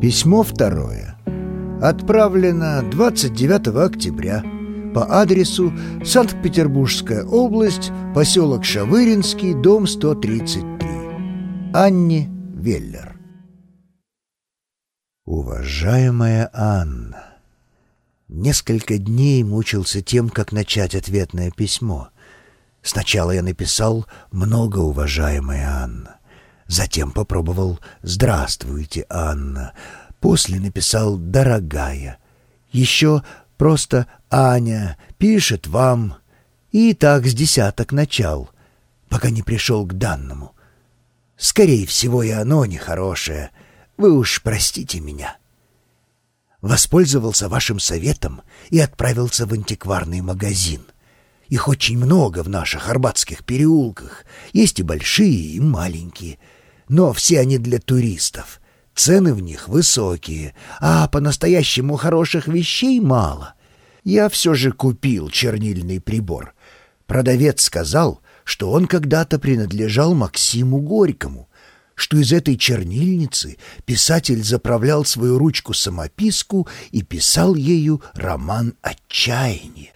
Письмо второе. Отправлено 29 октября по адресу Санкт-Петербургская область, поселок Шавыринский, дом 133. Анне Веллер. Уважаемая Анна, несколько дней мучился тем, как начать ответное письмо. Сначала я написал «Много уважаемая Анна», затем попробовал «Здравствуйте, Анна», после написал «Дорогая», еще просто «Аня пишет вам», и так с десяток начал, пока не пришел к данному. Скорее всего, и оно нехорошее. Вы уж простите меня. Воспользовался вашим советом и отправился в антикварный магазин. Их очень много в наших арбатских переулках. Есть и большие, и маленькие. Но все они для туристов. Цены в них высокие, а по-настоящему хороших вещей мало. Я все же купил чернильный прибор. Продавец сказал, что он когда-то принадлежал Максиму Горькому, что из этой чернильницы писатель заправлял свою ручку-самописку и писал ею роман «Отчаяние».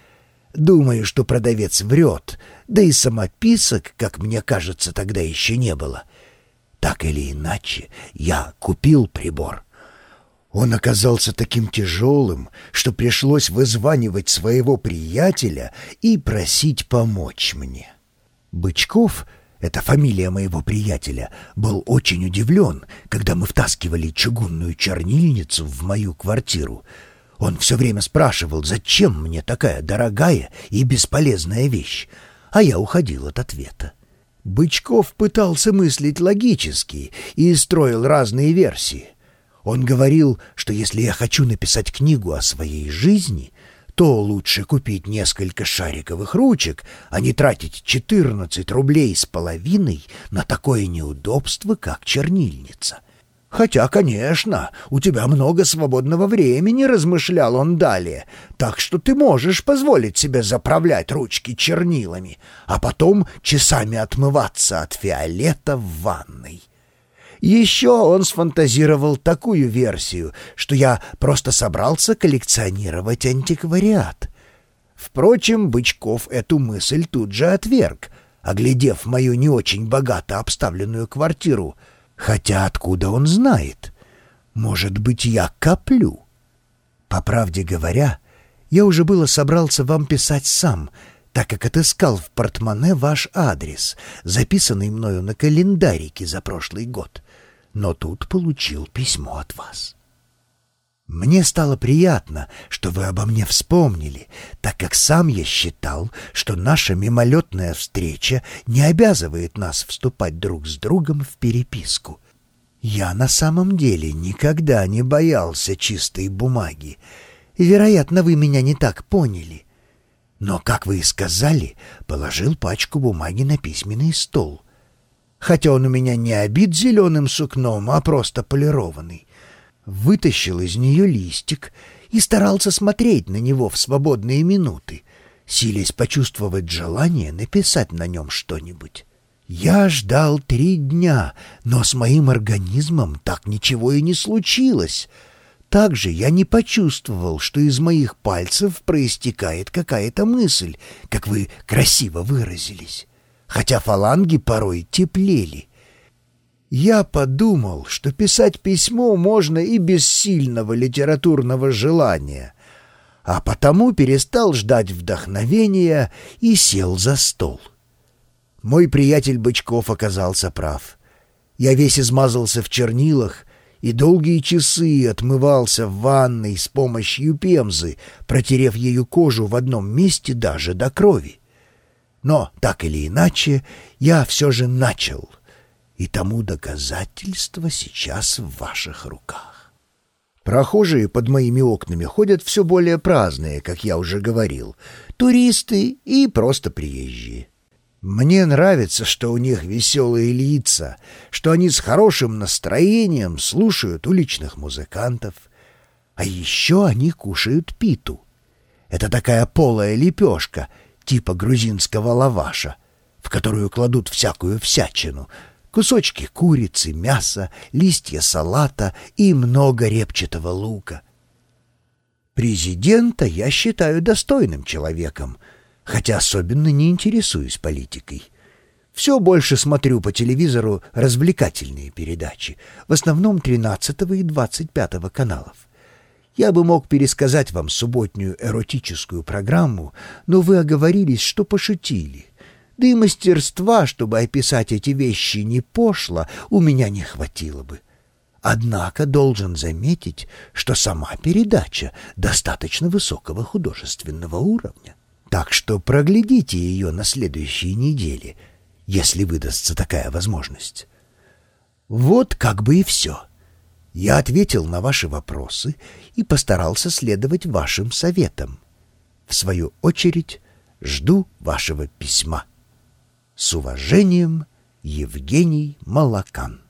Думаю, что продавец врет, да и самописок, как мне кажется, тогда еще не было. Так или иначе, я купил прибор. Он оказался таким тяжелым, что пришлось вызванивать своего приятеля и просить помочь мне. Бычков, это фамилия моего приятеля, был очень удивлен, когда мы втаскивали чугунную чернильницу в мою квартиру. Он все время спрашивал, зачем мне такая дорогая и бесполезная вещь, а я уходил от ответа. Бычков пытался мыслить логически и строил разные версии. Он говорил, что если я хочу написать книгу о своей жизни, то лучше купить несколько шариковых ручек, а не тратить 14 рублей с половиной на такое неудобство, как чернильница. «Хотя, конечно, у тебя много свободного времени», — размышлял он далее, «так что ты можешь позволить себе заправлять ручки чернилами, а потом часами отмываться от фиолета в ванной». Еще он сфантазировал такую версию, что я просто собрался коллекционировать антиквариат. Впрочем, Бычков эту мысль тут же отверг, оглядев мою не очень богато обставленную квартиру. Хотя откуда он знает? Может быть, я коплю? По правде говоря, я уже было собрался вам писать сам, так как отыскал в портмоне ваш адрес, записанный мною на календарике за прошлый год но тут получил письмо от вас. Мне стало приятно, что вы обо мне вспомнили, так как сам я считал, что наша мимолетная встреча не обязывает нас вступать друг с другом в переписку. Я на самом деле никогда не боялся чистой бумаги, вероятно, вы меня не так поняли. Но, как вы и сказали, положил пачку бумаги на письменный стол хотя он у меня не обит зеленым сукном, а просто полированный. Вытащил из нее листик и старался смотреть на него в свободные минуты, силясь почувствовать желание написать на нем что-нибудь. Я ждал три дня, но с моим организмом так ничего и не случилось. Также я не почувствовал, что из моих пальцев проистекает какая-то мысль, как вы красиво выразились хотя фаланги порой теплели. Я подумал, что писать письмо можно и без сильного литературного желания, а потому перестал ждать вдохновения и сел за стол. Мой приятель Бычков оказался прав. Я весь измазался в чернилах и долгие часы отмывался в ванной с помощью пемзы, протерев ею кожу в одном месте даже до крови. Но, так или иначе, я все же начал, и тому доказательство сейчас в ваших руках. Прохожие под моими окнами ходят все более праздные, как я уже говорил, туристы и просто приезжие. Мне нравится, что у них веселые лица, что они с хорошим настроением слушают уличных музыкантов. А еще они кушают питу. Это такая полая лепешка — типа грузинского лаваша, в которую кладут всякую всячину, кусочки курицы, мяса, листья салата и много репчатого лука. Президента я считаю достойным человеком, хотя особенно не интересуюсь политикой. Все больше смотрю по телевизору развлекательные передачи, в основном 13 и 25 каналов. Я бы мог пересказать вам субботнюю эротическую программу, но вы оговорились, что пошутили. Да и мастерства, чтобы описать эти вещи не пошло, у меня не хватило бы. Однако должен заметить, что сама передача достаточно высокого художественного уровня. Так что проглядите ее на следующей неделе, если выдастся такая возможность. Вот как бы и все. Я ответил на ваши вопросы и постарался следовать вашим советам. В свою очередь жду вашего письма. С уважением, Евгений Малакан.